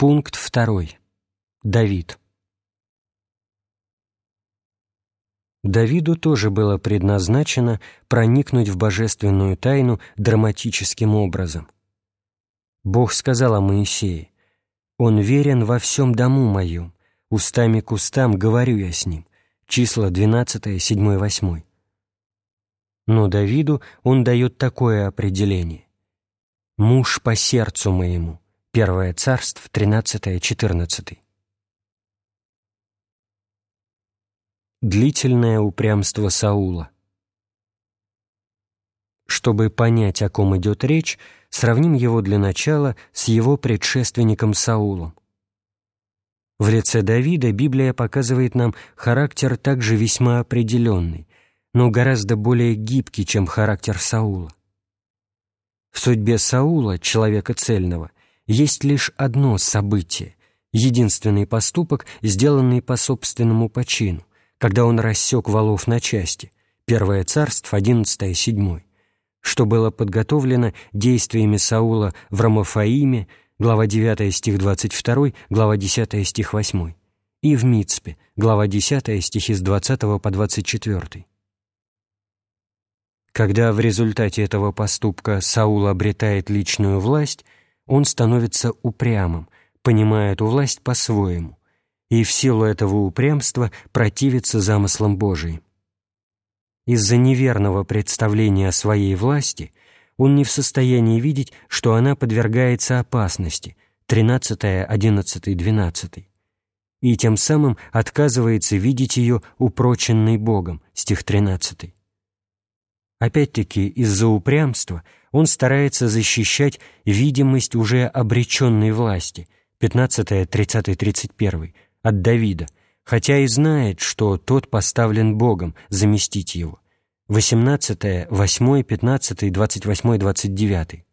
Пункт второй. Давид. Давиду тоже было предназначено проникнуть в божественную тайну драматическим образом. Бог сказал о Моисее, «Он верен во всем дому моем, устами к устам говорю я с ним». Числа 12, 7, 8. Но Давиду он дает такое определение. «Муж по сердцу моему» Первое царство, 13-14. Длительное упрямство Саула. Чтобы понять, о ком идет речь, сравним его для начала с его предшественником Саулом. В лице Давида Библия показывает нам характер также весьма определенный, но гораздо более гибкий, чем характер Саула. В судьбе Саула, человека цельного, есть лишь одно событие, единственный поступок, сделанный по собственному почину, когда он рассек валов на части, Первое царство, 11 7, что было подготовлено действиями Саула в Рамафаиме, глава 9 стих 22, глава 10 стих 8, и в Мицпе, глава 10 стихи с 20 по 24. Когда в результате этого поступка Саул обретает личную власть, он становится упрямым, понимая эту власть по-своему, и в силу этого упрямства противится замыслам Божиим. Из-за неверного представления о своей власти он не в состоянии видеть, что она подвергается опасности, 13, 11, 12, и тем самым отказывается видеть ее упроченной Богом, стих 13. Опять-таки, из-за упрямства он старается защищать видимость уже обреченной власти, 15, 30, 31, от Давида, хотя и знает, что тот поставлен Богом заместить его. 18, 8, 15, 28, 29.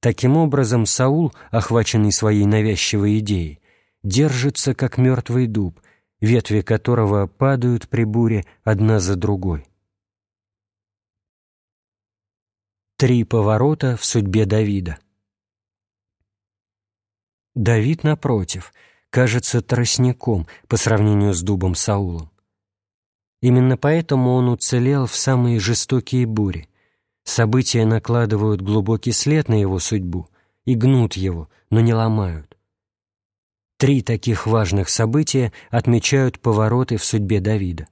Таким образом, Саул, охваченный своей навязчивой идеей, держится как мертвый дуб, ветви которого падают при буре одна за другой. Три поворота в судьбе Давида. Давид, напротив, кажется тростником по сравнению с дубом Саулом. Именно поэтому он уцелел в самые жестокие бури. События накладывают глубокий след на его судьбу и гнут его, но не ломают. Три таких важных события отмечают повороты в судьбе Давида.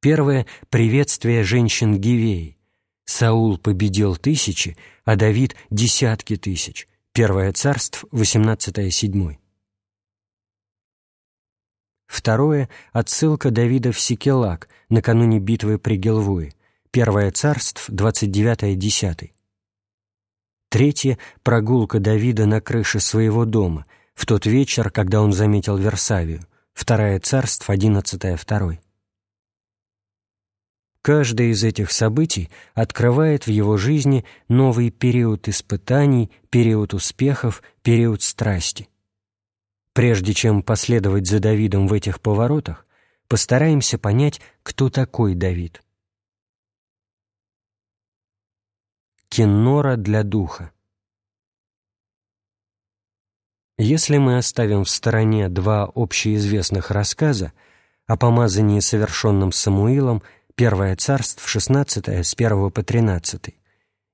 Первое — приветствие женщин Гивеи. Саул победил тысячи, а Давид — десятки тысяч. Первое царство, 18-7. Второе — отсылка Давида в Сикелак накануне битвы при Гелвуе. Первое царство, 29-10. Третье — прогулка Давида на крыше своего дома в тот вечер, когда он заметил Версавию. Второе царство, 11-2. Каждое из этих событий открывает в его жизни новый период испытаний, период успехов, период страсти. Прежде чем последовать за Давидом в этих поворотах, постараемся понять, кто такой Давид. Киннора для духа Если мы оставим в стороне два общеизвестных рассказа о помазании, совершенном Самуилом, Первое царство, 16 с 1 по 13,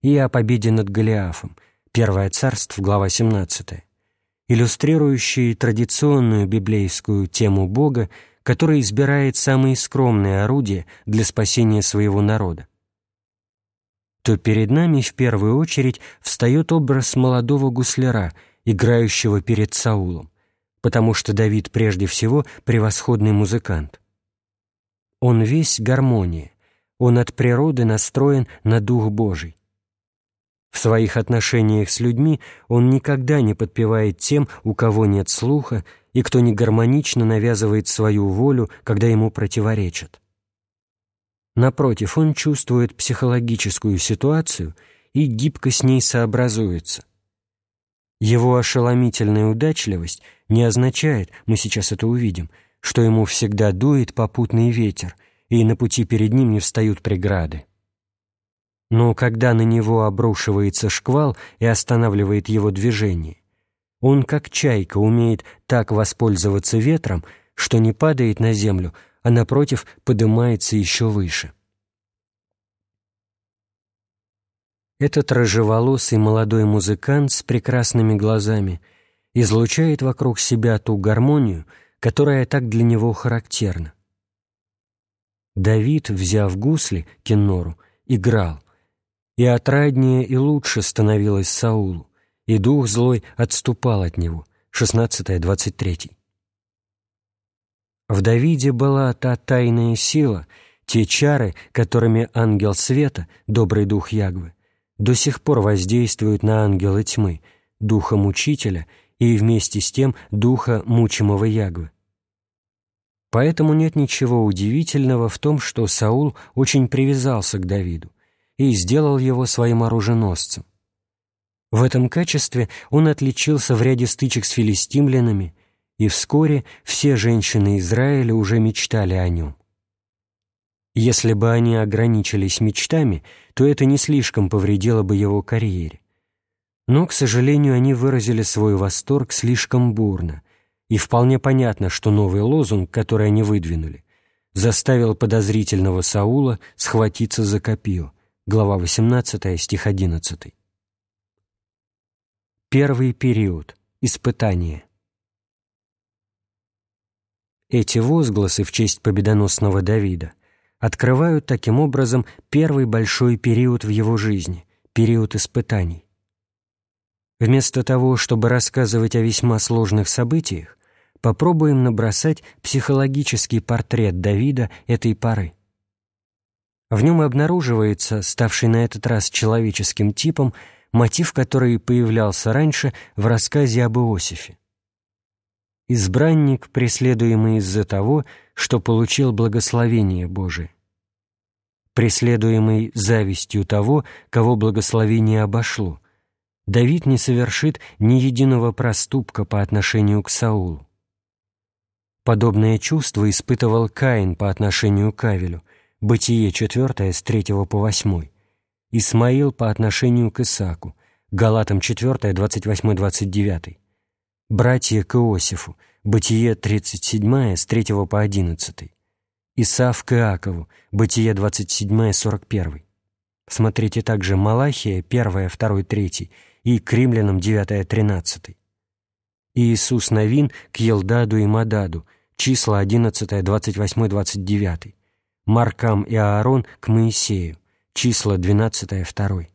и о победе над Голиафом, Первое царство, глава 17, иллюстрирующие традиционную библейскую тему Бога, который избирает самые скромные орудия для спасения своего народа, то перед нами в первую очередь встает образ молодого гусляра, играющего перед Саулом, потому что Давид прежде всего превосходный музыкант. Он весь гармония, он от природы настроен на Дух Божий. В своих отношениях с людьми он никогда не подпевает тем, у кого нет слуха и кто не гармонично навязывает свою волю, когда ему противоречат. Напротив, он чувствует психологическую ситуацию и гибко с ней сообразуется. Его ошеломительная удачливость не означает, мы сейчас это увидим, что ему всегда дует попутный ветер, и на пути перед ним не встают преграды. Но когда на него обрушивается шквал и останавливает его движение, Он, как чайка, умеет так воспользоваться ветром, что не падает на землю, а, напротив, поднимается еще выше. Этот рыжеволосый молодой музыкант с прекрасными глазами излучает вокруг себя ту гармонию, которая так для него характерна. Давид, взяв гусли, кеннору, играл, и отраднее и лучше становилось Саулу, и дух злой отступал от него. 16-23. В Давиде была та тайная сила, те чары, которыми ангел света, добрый дух Ягвы, до сих пор воздействуют на ангела тьмы, духа мучителя и вместе с тем духа мучимого Ягвы. Поэтому нет ничего удивительного в том, что Саул очень привязался к Давиду и сделал его своим оруженосцем. В этом качестве он отличился в ряде стычек с филистимлянами, и вскоре все женщины Израиля уже мечтали о нем. Если бы они ограничились мечтами, то это не слишком повредило бы его карьере. Но, к сожалению, они выразили свой восторг слишком бурно, и вполне понятно, что новый лозунг, который они выдвинули, заставил подозрительного Саула схватиться за копье. Глава 18, стих 11. Первый период. Испытание. Эти возгласы в честь победоносного Давида – открывают таким образом первый большой период в его жизни, период испытаний. Вместо того, чтобы рассказывать о весьма сложных событиях, попробуем набросать психологический портрет Давида этой поры. В нем обнаруживается, ставший на этот раз человеческим типом, мотив, который появлялся раньше в рассказе об Иосифе. Избранник, преследуемый из-за того, что получил благословение Божие преследуемый завистью того, кого благословение обошло, Давид не совершит ни единого проступка по отношению к Саулу. Подобное чувство испытывал Каин по отношению к Авелю, Бытие 4 с 3 по 8, Исмаил по отношению к Исаку, Галатам 4, 28-29, братья к Иосифу, Бытие 37 с 3 по 11, Исав к Иакову, Бытие 27-41. Смотрите также Малахия 1, 2, 3 и к римлянам 9, 13. И Иисус Новин к Елдаду и Мададу, числа 11, 28, 29. Маркам и Аарон к Моисею, числа 12, 2.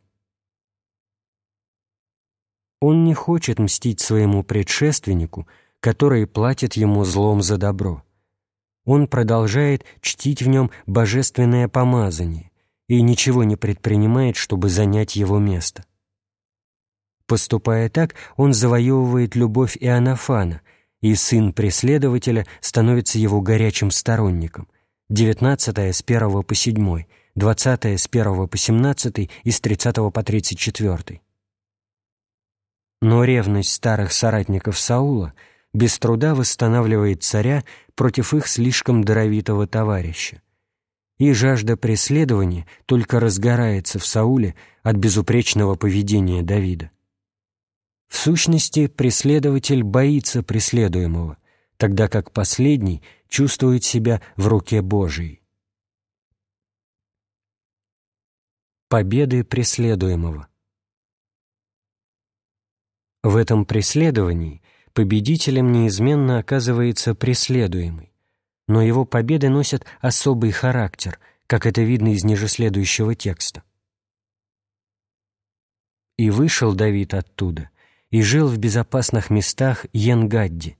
Он не хочет мстить своему предшественнику, который платит ему злом за добро он продолжает чтить в нем божественное помазание и ничего не предпринимает, чтобы занять его место. Поступая так, он завоевывает любовь Иоаннафана, и сын преследователя становится его горячим сторонником. 19 с 1 по 7, 20 с 1 по 17 и с 30 по 34. Но ревность старых соратников Саула – без труда восстанавливает царя против их слишком даровитого товарища. И жажда преследования только разгорается в Сауле от безупречного поведения Давида. В сущности, преследователь боится преследуемого, тогда как последний чувствует себя в руке Божией. Победы преследуемого В этом преследовании победителем неизменно оказывается преследуемый, но его победы носят особый характер, как это видно из ниже следующего текста. «И вышел Давид оттуда, и жил в безопасных местах Йенгадди.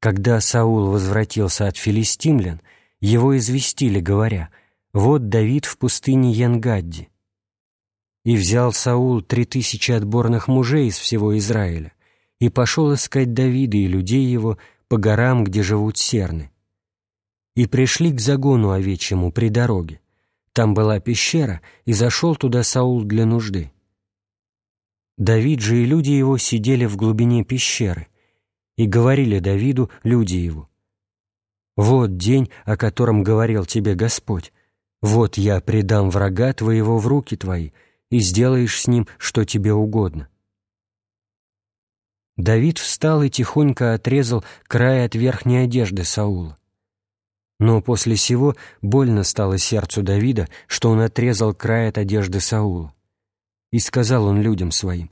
Когда Саул возвратился от филистимлян, его известили, говоря, «Вот Давид в пустыне Йенгадди». И взял Саул три тысячи отборных мужей из всего Израиля, и пошел искать Давида и людей его по горам, где живут серны. И пришли к загону овечьему при дороге. Там была пещера, и зашел туда Саул для нужды. Давид же и люди его сидели в глубине пещеры, и говорили Давиду люди его, «Вот день, о котором говорил тебе Господь, вот я предам врага твоего в руки твои, и сделаешь с ним, что тебе угодно». Давид встал и тихонько отрезал край от верхней одежды Саула. Но после сего больно стало сердцу Давида, что он отрезал край от одежды Саула. И сказал он людям своим,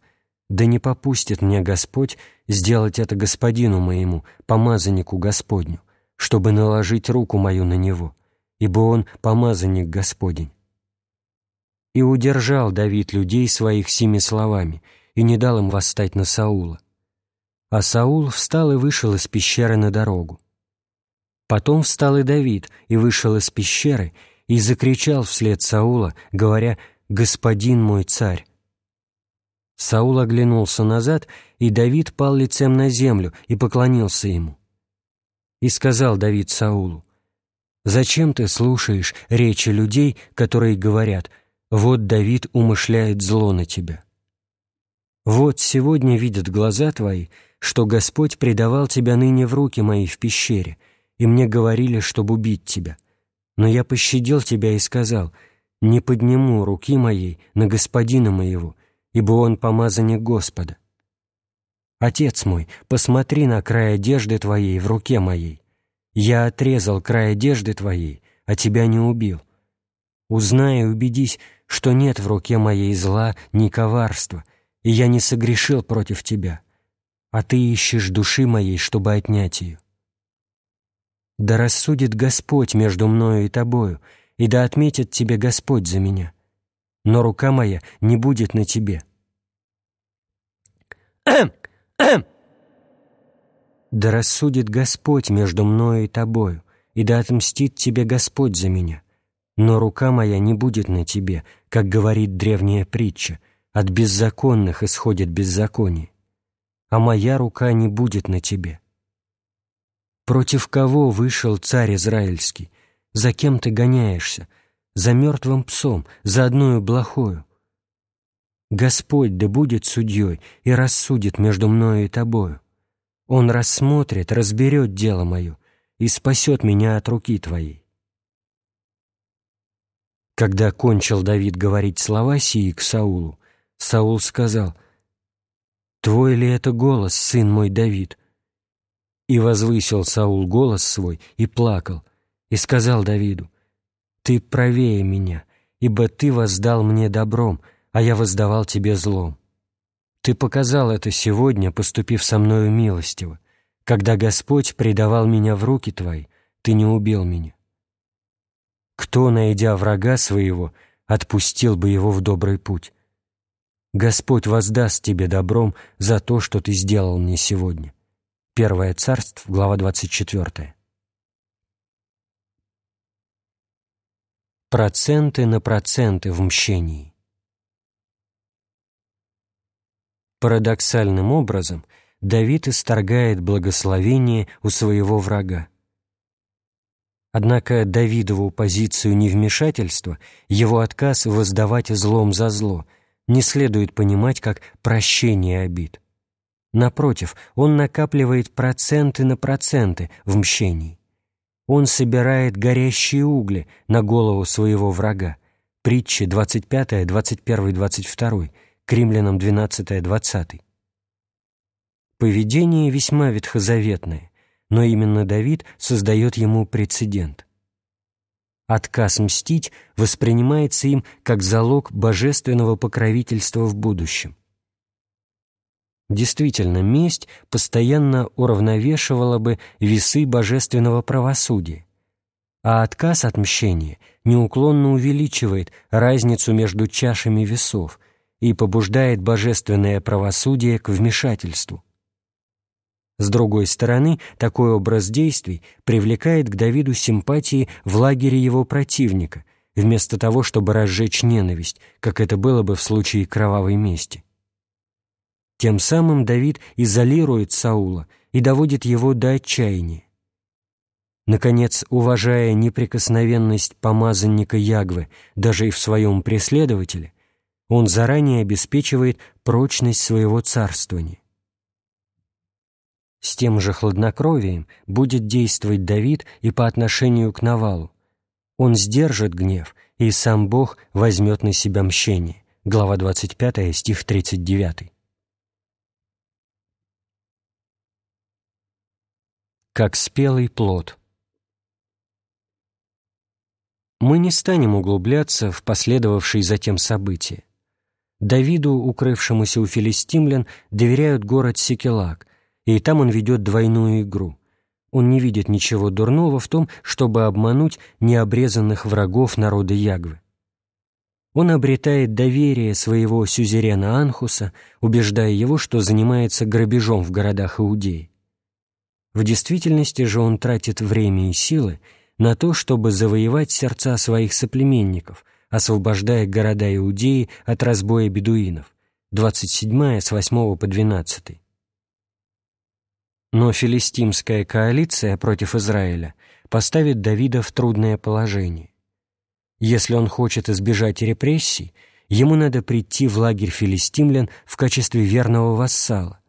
«Да не попустит мне Господь сделать это господину моему, помазаннику Господню, чтобы наложить руку мою на него, ибо он помазанник Господень». И удержал Давид людей своих сими словами и не дал им восстать на Саула. А Саул встал и вышел из пещеры на дорогу. Потом встал и Давид, и вышел из пещеры, и закричал вслед Саула, говоря «Господин мой царь». Саул оглянулся назад, и Давид пал лицем на землю и поклонился ему. И сказал Давид Саулу, «Зачем ты слушаешь речи людей, которые говорят, вот Давид умышляет зло на тебя? Вот сегодня видят глаза твои, что Господь предавал тебя ныне в руки мои в пещере, и мне говорили, чтобы убить тебя. Но я пощадил тебя и сказал, не подниму руки моей на господина моего, ибо он помазанник Господа. Отец мой, посмотри на край одежды твоей в руке моей. Я отрезал край одежды твоей, а тебя не убил. Узнай и убедись, что нет в руке моей зла ни коварства, и я не согрешил против тебя, а ты ищешь души моей, чтобы отнять ее. Да рассудит Господь между мною и тобою, и да отметит тебе Господь за меня. Но рука моя не будет на тебе. Эм! Эм! Да рассудит Господь между мною и тобою, и да отмстит тебе Господь за меня. Но рука моя не будет на тебе, как говорит древняя притча, от беззаконных исходит беззаконие, а моя рука не будет на тебе. Против кого вышел царь Израильский? За кем ты гоняешься? За мертвым псом, за одною блохою. Господь да будет судьей и рассудит между мною и тобою. Он рассмотрит, разберет дело мое и спасет меня от руки твоей. Когда кончил Давид говорить слова сии к Саулу, Саул сказал, «Твой ли это голос, сын мой Давид?» И возвысил Саул голос свой и плакал, и сказал Давиду, «Ты правее меня, ибо ты воздал мне добром, а я воздавал тебе злом. Ты показал это сегодня, поступив со мною милостиво. Когда Господь предавал меня в руки твои, ты не убил меня. Кто, найдя врага своего, отпустил бы его в добрый путь? Господь воздаст тебе добром за то, что ты сделал мне сегодня. Первое царство, глава 24. Проценты на проценты в мщении. Парадоксальным образом Давид исторгает благословение у своего врага. Однако Давидову позицию невмешательства, его отказ воздавать злом за зло, не следует понимать как прощение обид. Напротив, он накапливает проценты на проценты в мщении. Он собирает горящие угли на голову своего врага. Притчи 25, 21, 22, к римлянам 12, 20. Поведение весьма ветхозаветное, но именно Давид создает ему прецедент. Отказ мстить воспринимается им как залог божественного покровительства в будущем. Действительно, месть постоянно уравновешивала бы весы божественного правосудия, а отказ от мщения неуклонно увеличивает разницу между чашами весов и побуждает божественное правосудие к вмешательству. С другой стороны, такой образ действий привлекает к Давиду симпатии в лагере его противника, вместо того, чтобы разжечь ненависть, как это было бы в случае кровавой мести. Тем самым Давид изолирует Саула и доводит его до отчаяния. Наконец, уважая неприкосновенность помазанника Ягвы даже и в своем преследователе, он заранее обеспечивает прочность своего царствования. С тем же хладнокровием будет действовать Давид и по отношению к Навалу. Он сдержит гнев, и сам Бог возьмет на себя мщение. Глава 25, стих 39. Как спелый плод. Мы не станем углубляться в последовавшие затем события. Давиду, укрывшемуся у филистимлян, доверяют город Секелак, и там он ведет двойную игру. Он не видит ничего дурного в том, чтобы обмануть необрезанных врагов народа Ягвы. Он обретает доверие своего сюзерена Анхуса, убеждая его, что занимается грабежом в городах Иудеи. В действительности же он тратит время и силы на то, чтобы завоевать сердца своих соплеменников, освобождая города Иудеи от разбоя бедуинов. 27 с 8 по 12. Но филистимская коалиция против Израиля поставит Давида в трудное положение. Если он хочет избежать репрессий, ему надо прийти в лагерь филистимлян в качестве верного вассала,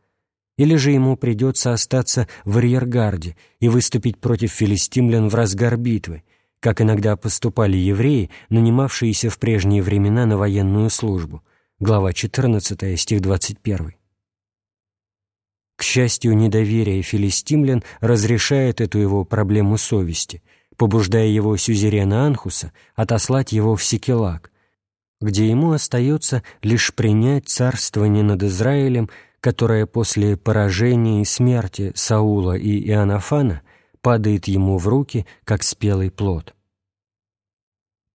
или же ему придется остаться в арьергарде и выступить против филистимлян в разгар битвы, как иногда поступали евреи, нанимавшиеся в прежние времена на военную службу. Глава 14, стих 21. К счастью, недоверие филистимлян разрешает эту его проблему совести, побуждая его сюзерена Анхуса отослать его в Секелак, где ему остается лишь принять царствование над Израилем, которое после поражения и смерти Саула и Иоаннафана падает ему в руки, как спелый плод.